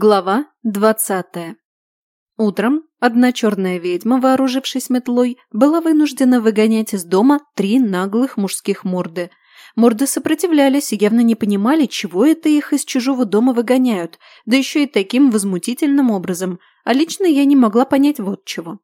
Глава двадцатая. Утром одна черная ведьма, вооружившись метлой, была вынуждена выгонять из дома три наглых мужских морды. Морды сопротивлялись и явно не понимали, чего это их из чужого дома выгоняют, да еще и таким возмутительным образом, а лично я не могла понять вот чего.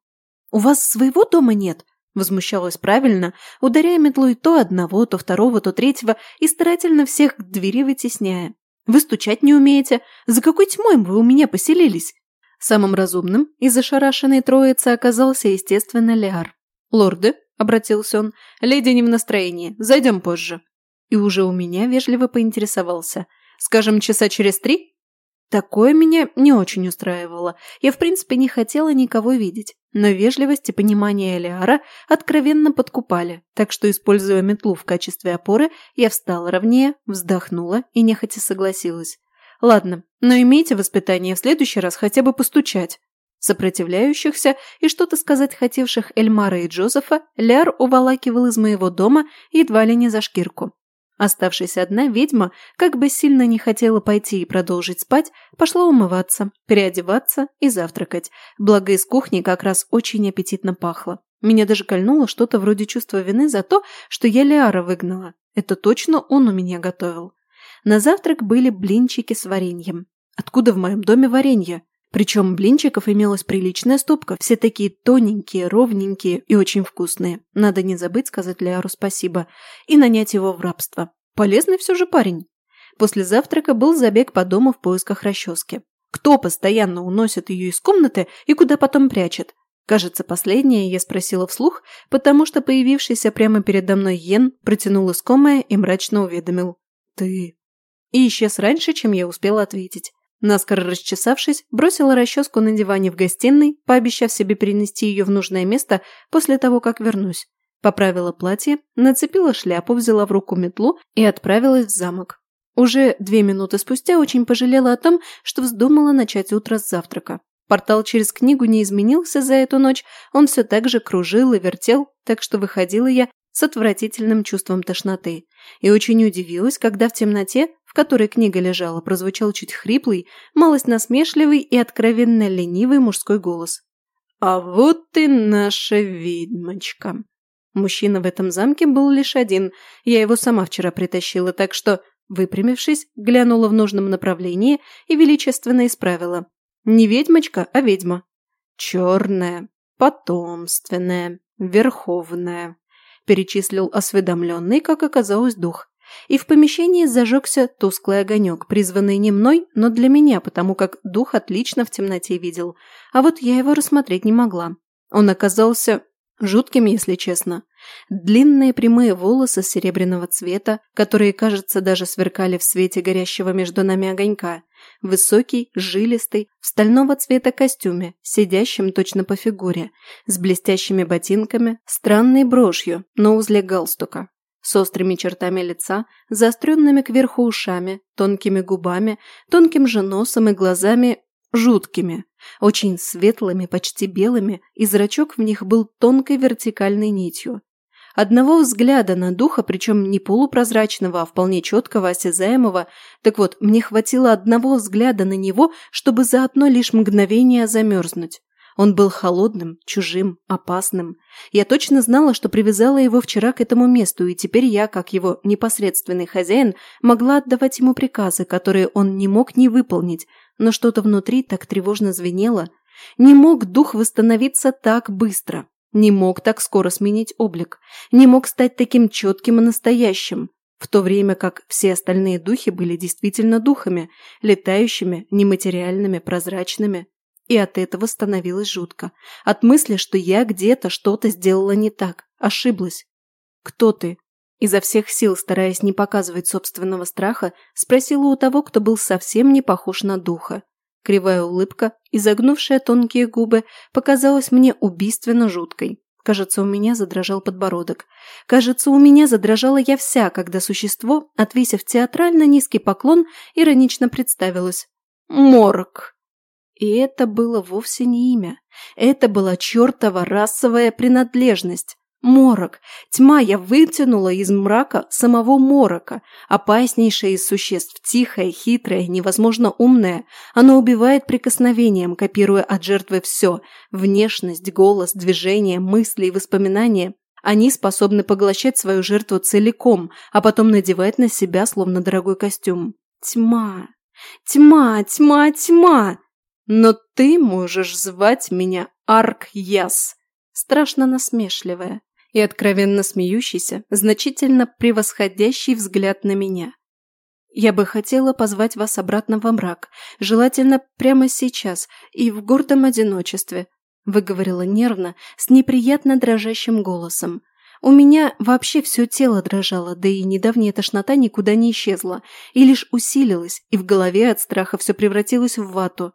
«У вас своего дома нет?» – возмущалась правильно, ударяя метлой то одного, то второго, то третьего и старательно всех к двери вытесняя. Вы стучать не умеете. За какой тьмой вы у меня поселились?» Самым разумным из ошарашенной троицы оказался, естественно, Леар. «Лорды», — обратился он, — «леди не в настроении. Зайдем позже». И уже у меня вежливо поинтересовался. «Скажем, часа через три?» Такое меня не очень устраивало. Я, в принципе, не хотела никого видеть. Но вежливость и понимание Элиара откровенно подкупали, так что, используя метлу в качестве опоры, я встала ровнее, вздохнула и нехотя согласилась. «Ладно, но имейте воспитание в следующий раз хотя бы постучать». Сопротивляющихся и что-то сказать хотевших Эльмара и Джозефа Ляр уволакивал из моего дома едва ли не за шкирку. Оставшись одна, ведьма, как бы сильно не хотела пойти и продолжить спать, пошла умываться, переодеваться и завтракать, благо из кухни как раз очень аппетитно пахло. Меня даже кольнуло что-то вроде чувства вины за то, что я Лиара выгнала. Это точно он у меня готовил. На завтрак были блинчики с вареньем. Откуда в моем доме варенье? Причем блинчиков имелась приличная стопка, все такие тоненькие, ровненькие и очень вкусные. Надо не забыть сказать Ляру спасибо и нанять его в рабство. Полезный все же парень. После завтрака был забег по дому в поисках расчески. Кто постоянно уносит ее из комнаты и куда потом прячет? Кажется, последнее я спросила вслух, потому что появившийся прямо передо мной Йен протянул искомое и мрачно уведомил. «Ты...» И исчез раньше, чем я успела ответить. Наскоро расчесавшись, бросила расческу на диване в гостиной, пообещав себе перенести ее в нужное место после того, как вернусь. Поправила платье, нацепила шляпу, взяла в руку метлу и отправилась в замок. Уже две минуты спустя очень пожалела о том, что вздумала начать утро с завтрака. Портал через книгу не изменился за эту ночь, он все так же кружил и вертел, так что выходила я с отвратительным чувством тошноты. И очень удивилась, когда в темноте которой книга лежала, прозвучал чуть хриплый, малость насмешливый и откровенно ленивый мужской голос. «А вот ты наша ведьмочка!» Мужчина в этом замке был лишь один, я его сама вчера притащила, так что, выпрямившись, глянула в нужном направлении и величественно исправила. Не ведьмочка, а ведьма. Черная, потомственная, верховная, перечислил осведомленный, как оказалось, дух и в помещении зажегся тусклый огонек, призванный не мной, но для меня, потому как дух отлично в темноте видел, а вот я его рассмотреть не могла. Он оказался жутким, если честно. Длинные прямые волосы серебряного цвета, которые, кажется, даже сверкали в свете горящего между нами огонька. Высокий, жилистый, в стального цвета костюме, сидящим точно по фигуре, с блестящими ботинками, странной брошью на узле галстука с острыми чертами лица, заостренными кверху ушами, тонкими губами, тонким же носом и глазами жуткими, очень светлыми, почти белыми, и зрачок в них был тонкой вертикальной нитью. Одного взгляда на духа, причем не полупрозрачного, а вполне четкого, осязаемого, так вот, мне хватило одного взгляда на него, чтобы за одно лишь мгновение замерзнуть. Он был холодным, чужим, опасным. Я точно знала, что привязала его вчера к этому месту, и теперь я, как его непосредственный хозяин, могла отдавать ему приказы, которые он не мог не выполнить, но что-то внутри так тревожно звенело. Не мог дух восстановиться так быстро. Не мог так скоро сменить облик. Не мог стать таким четким и настоящим. В то время как все остальные духи были действительно духами, летающими, нематериальными, прозрачными. И от этого становилось жутко. От мысли, что я где-то что-то сделала не так, ошиблась. «Кто ты?» Изо всех сил, стараясь не показывать собственного страха, спросила у того, кто был совсем не похож на духа. Кривая улыбка, изогнувшая тонкие губы, показалась мне убийственно жуткой. Кажется, у меня задрожал подбородок. Кажется, у меня задрожала я вся, когда существо, отвесив театрально низкий поклон, иронично представилось. «Морг!» И это было вовсе не имя. Это была чертова расовая принадлежность. Морок. Тьма я вытянула из мрака самого морока. Опаснейшее из существ, тихое, хитрое, невозможно умное. Оно убивает прикосновением, копируя от жертвы все. Внешность, голос, движение, мысли и воспоминания. Они способны поглощать свою жертву целиком, а потом надевать на себя словно дорогой костюм. Тьма. Тьма, тьма, тьма. Но ты можешь звать меня Арк-Яс. Страшно насмешливая и откровенно смеющийся, значительно превосходящий взгляд на меня. Я бы хотела позвать вас обратно во мрак, желательно прямо сейчас и в гордом одиночестве, выговорила нервно, с неприятно дрожащим голосом. У меня вообще все тело дрожало, да и недавняя тошнота никуда не исчезла, и лишь усилилась, и в голове от страха все превратилось в вату.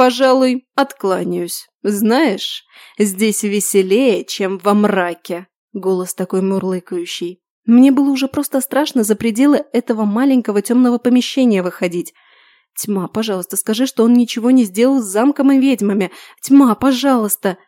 «Пожалуй, откланяюсь. Знаешь, здесь веселее, чем во мраке». Голос такой мурлыкающий. Мне было уже просто страшно за пределы этого маленького темного помещения выходить. Тьма, пожалуйста, скажи, что он ничего не сделал с замком и ведьмами. Тьма, пожалуйста.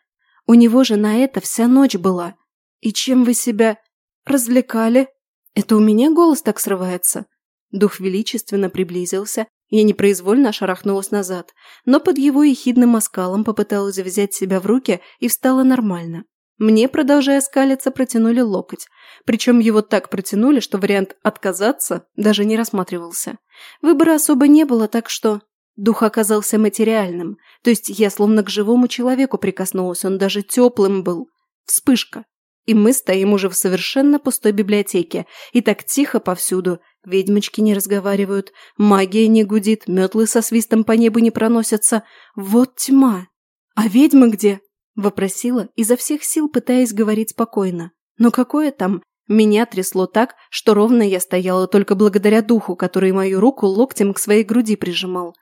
У него же на это вся ночь была. И чем вы себя развлекали? Это у меня голос так срывается. Дух величественно приблизился, я непроизвольно шарахнулась назад, но под его ехидным оскалом попыталась взять себя в руки и встала нормально. Мне, продолжая скалиться, протянули локоть. Причем его так протянули, что вариант «отказаться» даже не рассматривался. Выбора особо не было, так что... Дух оказался материальным, то есть я словно к живому человеку прикоснулась, он даже теплым был. Вспышка. И мы стоим уже в совершенно пустой библиотеке, и так тихо повсюду. Ведьмочки не разговаривают, магия не гудит, метлы со свистом по небу не проносятся. Вот тьма. А ведьмы где? Вопросила, изо всех сил пытаясь говорить спокойно. Но какое там? Меня трясло так, что ровно я стояла только благодаря духу, который мою руку локтем к своей груди прижимал.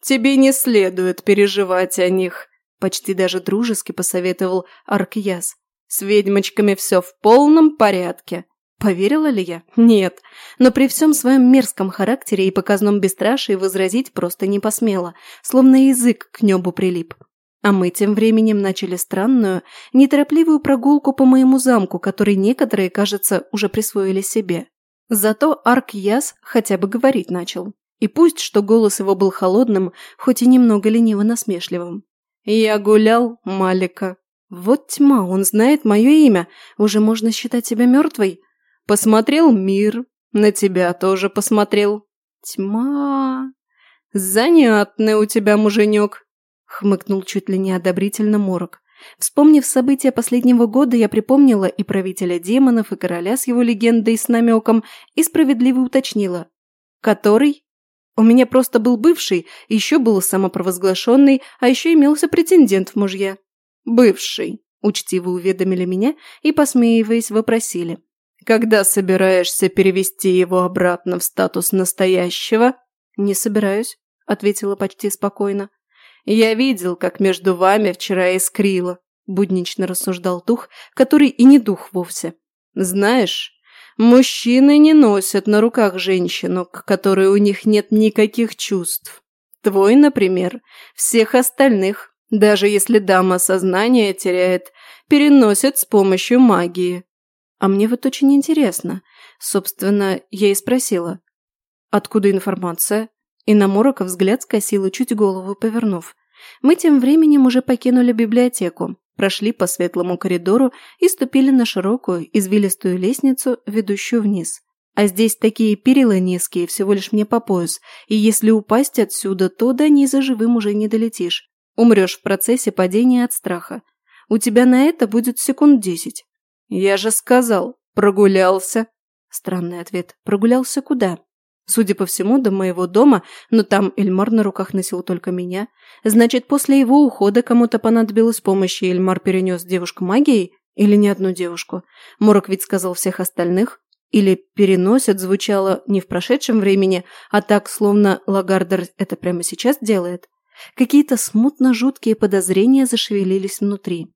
«Тебе не следует переживать о них», – почти даже дружески посоветовал Аркьяс. «С ведьмочками все в полном порядке». Поверила ли я? Нет. Но при всем своем мерзком характере и показном бесстрашии возразить просто не посмела, словно язык к небу прилип. А мы тем временем начали странную, неторопливую прогулку по моему замку, который некоторые, кажется, уже присвоили себе. Зато Арк Яс хотя бы говорить начал. И пусть, что голос его был холодным, хоть и немного лениво-насмешливым. «Я гулял, Малика». «Вот тьма, он знает мое имя. Уже можно считать себя мертвой?» «Посмотрел мир. На тебя тоже посмотрел». «Тьма...» «Занятный у тебя муженек хмыкнул чуть ли не одобрительно Морок. Вспомнив события последнего года, я припомнила и правителя демонов, и короля с его легендой с намеком, и справедливо уточнила. «Который?» «У меня просто был бывший, еще был самопровозглашенный, а еще имелся претендент в мужья». «Бывший», – учтиво уведомили меня и, посмеиваясь, вопросили. «Когда собираешься перевести его обратно в статус настоящего?» «Не собираюсь», – ответила почти спокойно. «Я видел, как между вами вчера искрило», – буднично рассуждал дух, который и не дух вовсе. «Знаешь, мужчины не носят на руках женщину, к которой у них нет никаких чувств. Твой, например, всех остальных, даже если дама сознание теряет, переносят с помощью магии». А мне вот очень интересно. Собственно, я и спросила. «Откуда информация?» И на Морока взгляд скосила, чуть голову повернув. Мы тем временем уже покинули библиотеку, прошли по светлому коридору и ступили на широкую, извилистую лестницу, ведущую вниз. А здесь такие перила низкие, всего лишь мне по пояс, и если упасть отсюда, то до низа живым уже не долетишь. Умрешь в процессе падения от страха. У тебя на это будет секунд десять. Я же сказал, прогулялся. Странный ответ. Прогулялся куда? Судя по всему, до моего дома, но там Эльмар на руках носил только меня. Значит, после его ухода кому-то понадобилась помощь, и Эльмар перенес девушку магией? Или не одну девушку? Морок ведь сказал всех остальных. Или переносят звучало не в прошедшем времени, а так, словно Лагардер это прямо сейчас делает. Какие-то смутно жуткие подозрения зашевелились внутри.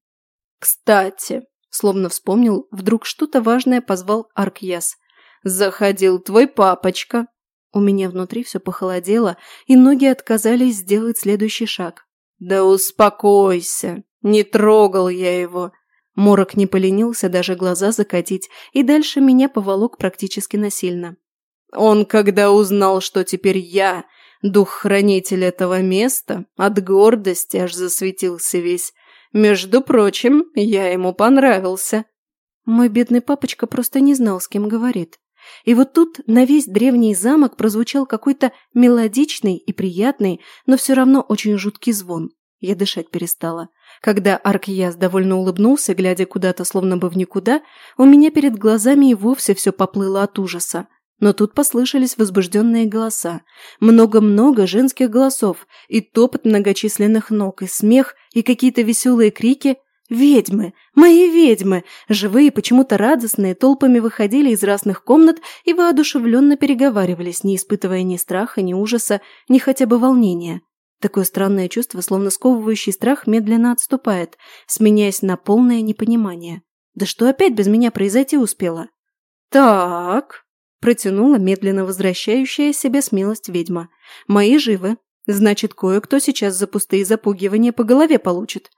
«Кстати», словно вспомнил, вдруг что-то важное позвал Аркьяс. «Заходил твой папочка». У меня внутри все похолодело, и ноги отказались сделать следующий шаг. «Да успокойся, не трогал я его. Морок не поленился даже глаза закатить, и дальше меня поволок практически насильно. Он, когда узнал, что теперь я дух-хранитель этого места, от гордости аж засветился весь. Между прочим, я ему понравился. Мой бедный папочка просто не знал, с кем говорит. И вот тут на весь древний замок прозвучал какой-то мелодичный и приятный, но все равно очень жуткий звон. Я дышать перестала. Когда Аркьяс довольно улыбнулся, глядя куда-то словно бы в никуда, у меня перед глазами и вовсе все поплыло от ужаса. Но тут послышались возбужденные голоса. Много-много женских голосов, и топот многочисленных ног, и смех, и какие-то веселые крики. «Ведьмы! Мои ведьмы!» Живые, почему-то радостные, толпами выходили из разных комнат и воодушевленно переговаривались, не испытывая ни страха, ни ужаса, ни хотя бы волнения. Такое странное чувство, словно сковывающий страх, медленно отступает, сменяясь на полное непонимание. «Да что опять без меня произойти успело?» «Так...» Протянула медленно возвращающая себе смелость ведьма. «Мои живы. Значит, кое-кто сейчас за пустые запугивания по голове получит».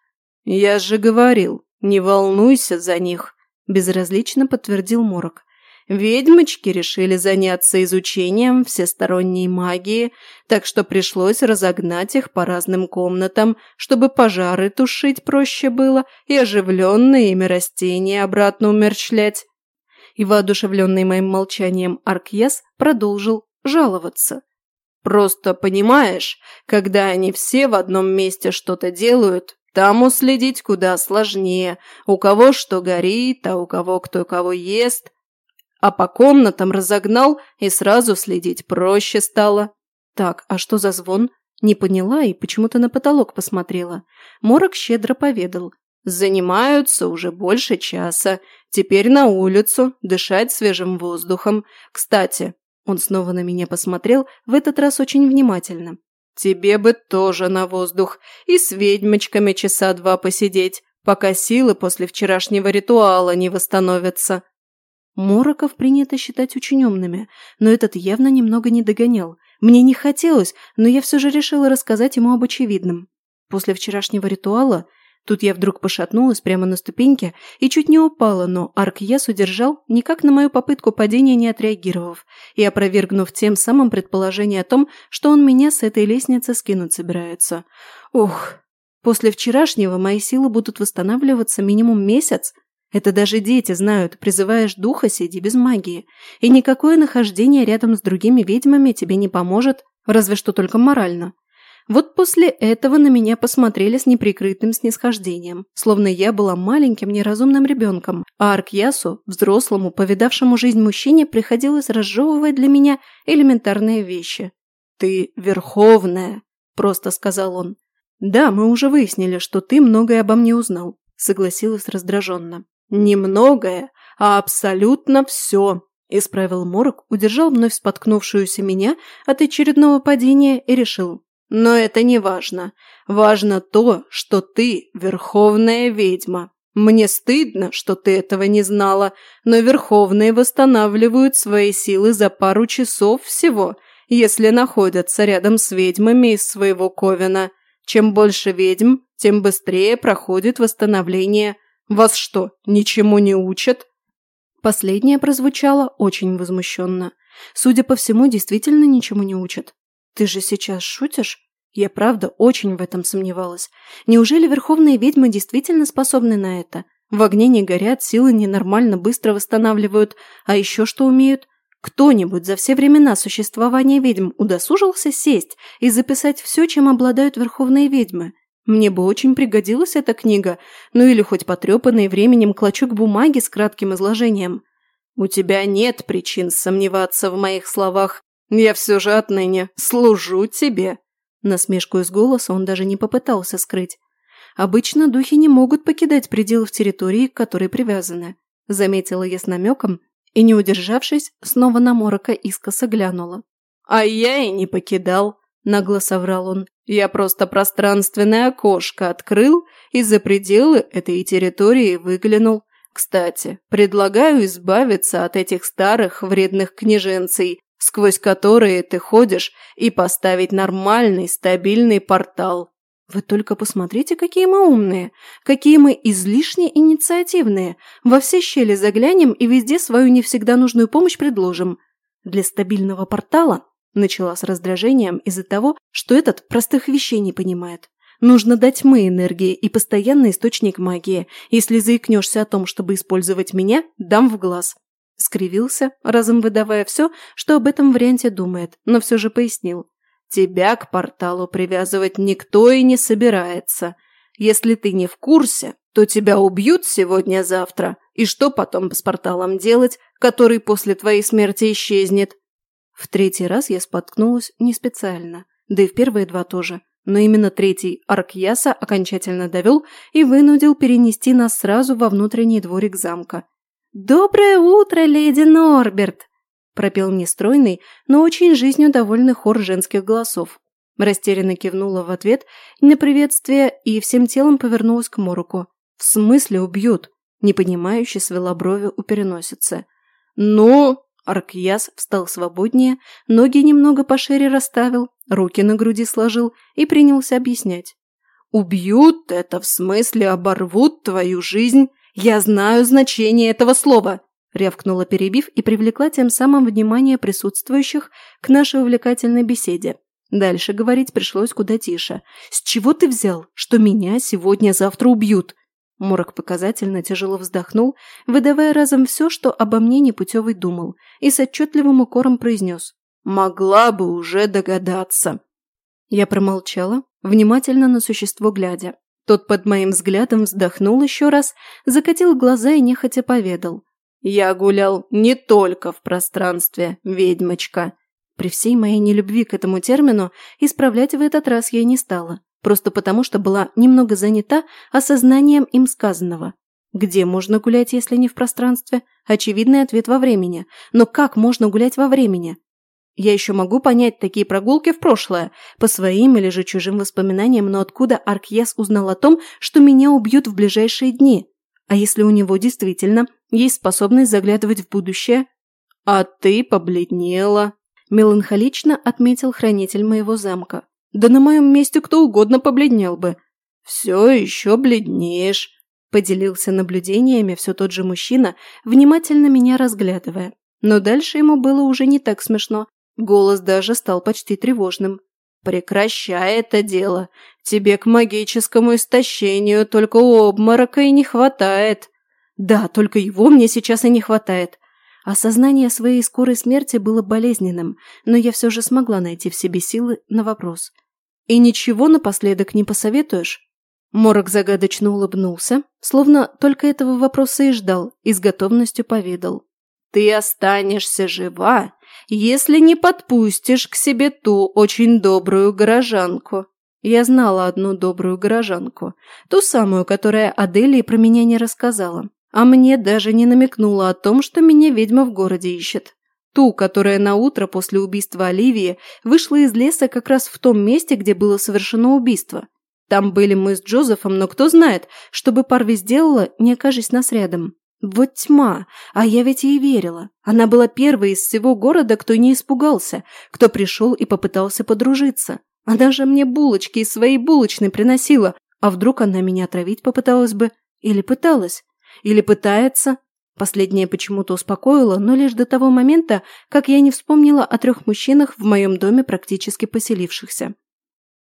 «Я же говорил, не волнуйся за них», – безразлично подтвердил Морок. Ведьмочки решили заняться изучением всесторонней магии, так что пришлось разогнать их по разным комнатам, чтобы пожары тушить проще было и оживленные ими растения обратно умерщвлять и воодушевленный моим молчанием Аркьяс продолжил жаловаться. «Просто понимаешь, когда они все в одном месте что-то делают, там уследить куда сложнее, у кого что горит, а у кого кто кого ест. А по комнатам разогнал, и сразу следить проще стало. Так, а что за звон? Не поняла и почему-то на потолок посмотрела. Морок щедро поведал. Занимаются уже больше часа. Теперь на улицу, дышать свежим воздухом. Кстати, он снова на меня посмотрел, в этот раз очень внимательно. Тебе бы тоже на воздух и с ведьмочками часа два посидеть, пока силы после вчерашнего ритуала не восстановятся. Мороков принято считать очень умными, но этот явно немного не догонял. Мне не хотелось, но я все же решила рассказать ему об очевидном. После вчерашнего ритуала Тут я вдруг пошатнулась прямо на ступеньке и чуть не упала, но Аркьяс удержал, никак на мою попытку падения не отреагировав, и опровергнув тем самым предположение о том, что он меня с этой лестницы скинуть собирается. Ух, после вчерашнего мои силы будут восстанавливаться минимум месяц. Это даже дети знают, призываешь духа, сиди без магии. И никакое нахождение рядом с другими ведьмами тебе не поможет, разве что только морально. Вот после этого на меня посмотрели с неприкрытым снисхождением, словно я была маленьким неразумным ребенком, а Аркьясу, взрослому, повидавшему жизнь мужчине, приходилось разжевывать для меня элементарные вещи. «Ты верховная», – просто сказал он. «Да, мы уже выяснили, что ты многое обо мне узнал», – согласилась раздраженно. «Не многое, а абсолютно все», – исправил Морок, удержал вновь споткнувшуюся меня от очередного падения и решил. Но это не важно. Важно то, что ты верховная ведьма. Мне стыдно, что ты этого не знала, но верховные восстанавливают свои силы за пару часов всего, если находятся рядом с ведьмами из своего ковена. Чем больше ведьм, тем быстрее проходит восстановление. Вас что, ничему не учат? Последнее прозвучало очень возмущенно. Судя по всему, действительно ничему не учат. «Ты же сейчас шутишь?» Я правда очень в этом сомневалась. Неужели верховные ведьмы действительно способны на это? В огне не горят, силы ненормально быстро восстанавливают, а еще что умеют? Кто-нибудь за все времена существования ведьм удосужился сесть и записать все, чем обладают верховные ведьмы? Мне бы очень пригодилась эта книга, ну или хоть потрепанный временем клочок бумаги с кратким изложением. У тебя нет причин сомневаться в моих словах, я все же отныне служу тебе». Насмешку из голоса он даже не попытался скрыть. «Обычно духи не могут покидать пределов территории, к которой привязаны», заметила я с намеком и, не удержавшись, снова на Морока искоса глянула. «А я и не покидал», – нагло соврал он. «Я просто пространственное окошко открыл и за пределы этой территории выглянул. Кстати, предлагаю избавиться от этих старых вредных княженцей сквозь которые ты ходишь, и поставить нормальный, стабильный портал. Вы только посмотрите, какие мы умные, какие мы излишне инициативные. Во все щели заглянем и везде свою не всегда нужную помощь предложим. Для стабильного портала начала с раздражением из-за того, что этот простых вещей не понимает. Нужно дать мы энергии и постоянный источник магии. Если заикнешься о том, чтобы использовать меня, дам в глаз. Скривился, разом выдавая все, что об этом варианте думает, но все же пояснил. Тебя к порталу привязывать никто и не собирается. Если ты не в курсе, то тебя убьют сегодня-завтра. И что потом с порталом делать, который после твоей смерти исчезнет? В третий раз я споткнулась не специально, да и в первые два тоже. Но именно третий Аркьяса окончательно довел и вынудил перенести нас сразу во внутренний дворик замка. «Доброе утро, леди Норберт!» пропел нестройный, но очень жизнью довольный хор женских голосов. Растерянно кивнула в ответ на приветствие и всем телом повернулась к Мороку. «В смысле убьют?» Непонимающе свела брови у переносицы. «Ну...» Аркьяс встал свободнее, ноги немного пошире расставил, руки на груди сложил и принялся объяснять. «Убьют – это в смысле оборвут твою жизнь. Я знаю значение этого слова рявкнула перебив и привлекла тем самым внимание присутствующих к нашей увлекательной беседе. Дальше говорить пришлось куда тише. «С чего ты взял, что меня сегодня-завтра убьют?» Морок показательно тяжело вздохнул, выдавая разом все, что обо мне непутевый думал, и с отчетливым укором произнес. «Могла бы уже догадаться». Я промолчала, внимательно на существо глядя. Тот под моим взглядом вздохнул еще раз, закатил глаза и нехотя поведал. Я гулял не только в пространстве, ведьмочка. При всей моей нелюбви к этому термину исправлять в этот раз я не стала, просто потому что была немного занята осознанием им сказанного. Где можно гулять, если не в пространстве? Очевидный ответ во времени. Но как можно гулять во времени? Я еще могу понять такие прогулки в прошлое, по своим или же чужим воспоминаниям, но откуда Аркьес узнал о том, что меня убьют в ближайшие дни? А если у него действительно есть способность заглядывать в будущее? А ты побледнела. Меланхолично отметил хранитель моего замка. Да на моем месте кто угодно побледнел бы. Все еще бледнеешь. Поделился наблюдениями все тот же мужчина, внимательно меня разглядывая. Но дальше ему было уже не так смешно. Голос даже стал почти тревожным. «Прекращай это дело. Тебе к магическому истощению только обморока и не хватает». «Да, только его мне сейчас и не хватает». Осознание своей скорой смерти было болезненным, но я все же смогла найти в себе силы на вопрос. «И ничего напоследок не посоветуешь?» Морок загадочно улыбнулся, словно только этого вопроса и ждал, и с готовностью поведал. «Ты останешься жива, если не подпустишь к себе ту очень добрую горожанку. Я знала одну добрую горожанку, ту самую, которая Аделии про меня не рассказала, а мне даже не намекнула о том, что меня ведьма в городе ищет. Ту, которая на утро после убийства Оливии вышла из леса как раз в том месте, где было совершено убийство. Там были мы с Джозефом, но кто знает, что бы Парви сделала, не окажись нас рядом. Вот тьма, а я ведь ей верила. Она была первой из всего города, кто не испугался, кто пришел и попытался подружиться. Она же мне булочки из своей булочной приносила, а вдруг она меня отравить попыталась бы? Или пыталась? Или пытается? Последнее почему-то успокоило, но лишь до того момента, как я не вспомнила о трех мужчинах в моем доме практически поселившихся.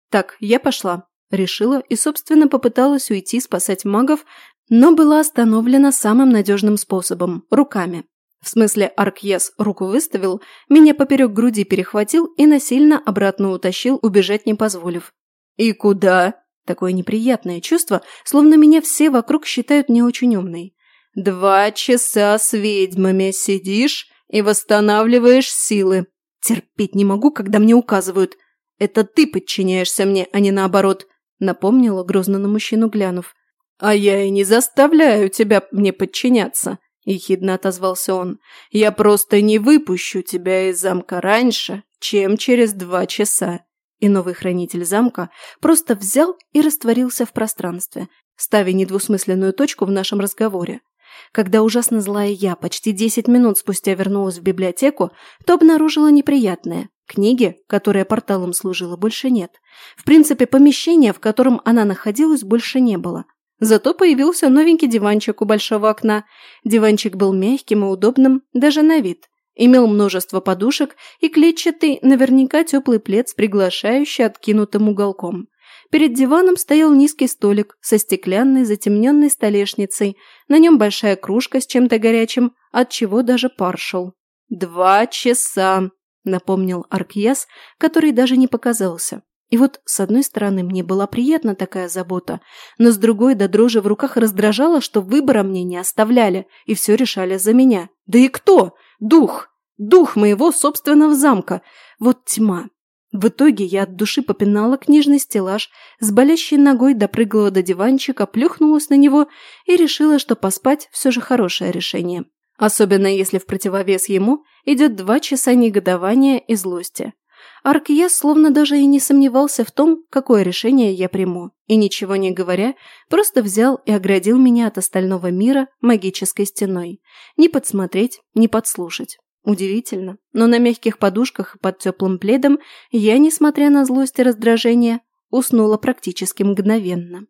Так, я пошла. Решила и, собственно, попыталась уйти спасать магов, но была остановлена самым надежным способом – руками. В смысле, Аркьес руку выставил, меня поперек груди перехватил и насильно обратно утащил, убежать не позволив. «И куда?» Такое неприятное чувство, словно меня все вокруг считают не очень умной. «Два часа с ведьмами сидишь и восстанавливаешь силы. Терпеть не могу, когда мне указывают. Это ты подчиняешься мне, а не наоборот», напомнила грозно на мужчину глянув. «А я и не заставляю тебя мне подчиняться», – ехидно отозвался он. «Я просто не выпущу тебя из замка раньше, чем через два часа». И новый хранитель замка просто взял и растворился в пространстве, ставя недвусмысленную точку в нашем разговоре. Когда ужасно злая я почти десять минут спустя вернулась в библиотеку, то обнаружила неприятное. Книги, которая порталом служила, больше нет. В принципе, помещения, в котором она находилась, больше не было. Зато появился новенький диванчик у большого окна. Диванчик был мягким и удобным, даже на вид. Имел множество подушек и клетчатый, наверняка теплый плед с приглашающий откинутым уголком. Перед диваном стоял низкий столик со стеклянной затемненной столешницей, на нем большая кружка с чем-то горячим, от чего даже пар шел. «Два часа!» – напомнил Аркьяс, который даже не показался. И вот, с одной стороны, мне была приятна такая забота, но с другой до дрожи в руках раздражало, что выбора мне не оставляли и все решали за меня. Да и кто? Дух! Дух моего собственного замка! Вот тьма! В итоге я от души попинала книжный стеллаж, с болящей ногой допрыгала до диванчика, плюхнулась на него и решила, что поспать все же хорошее решение. Особенно если в противовес ему идет два часа негодования и злости. Аркьяс словно даже и не сомневался в том, какое решение я приму, и ничего не говоря, просто взял и оградил меня от остального мира магической стеной. Ни подсмотреть, ни подслушать. Удивительно, но на мягких подушках и под теплым пледом я, несмотря на злость и раздражение, уснула практически мгновенно.